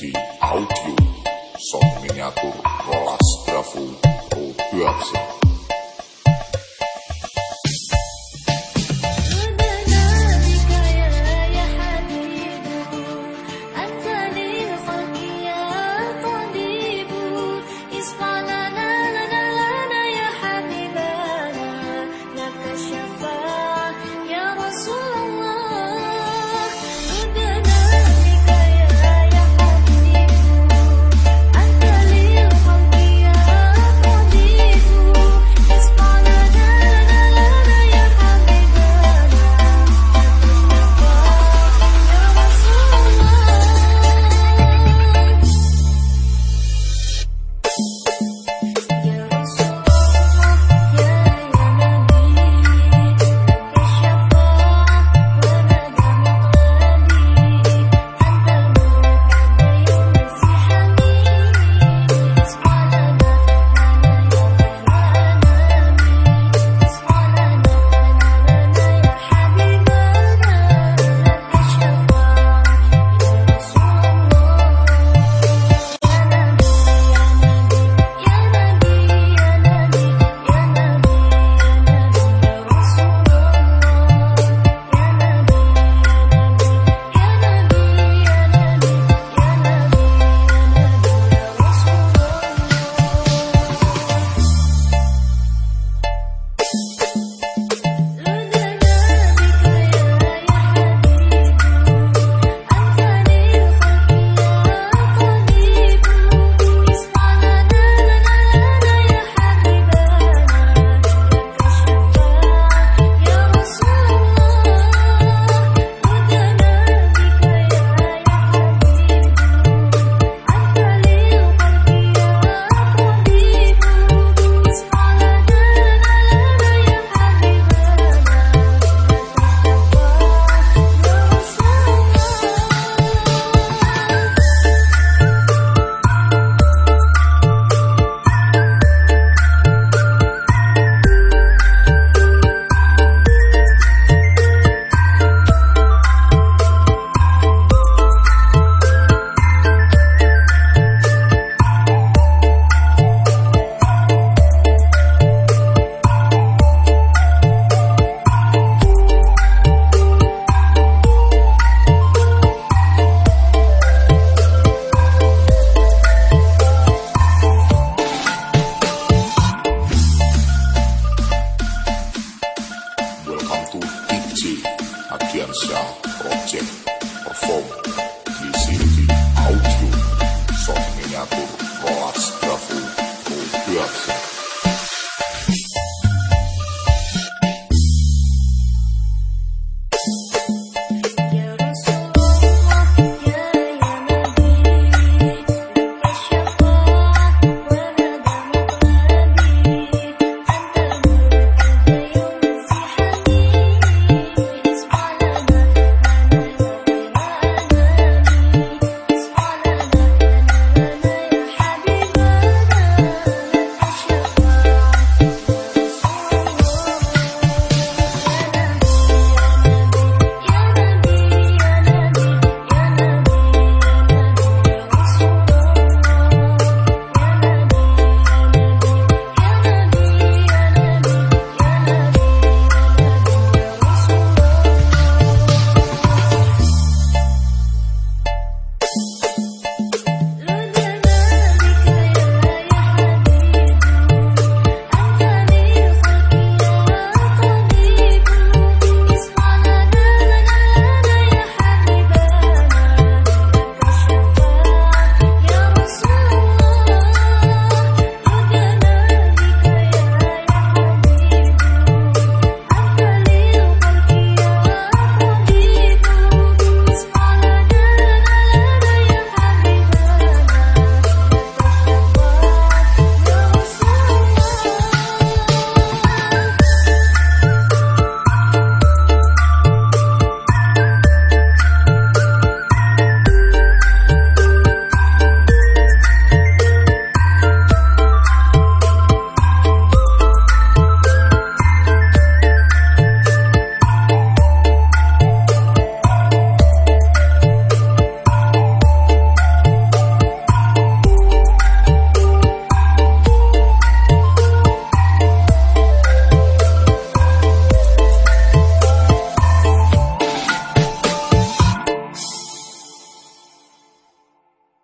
di audio sound miniatur rolas bravo production microfone, existe áudio, só quem adora gosta.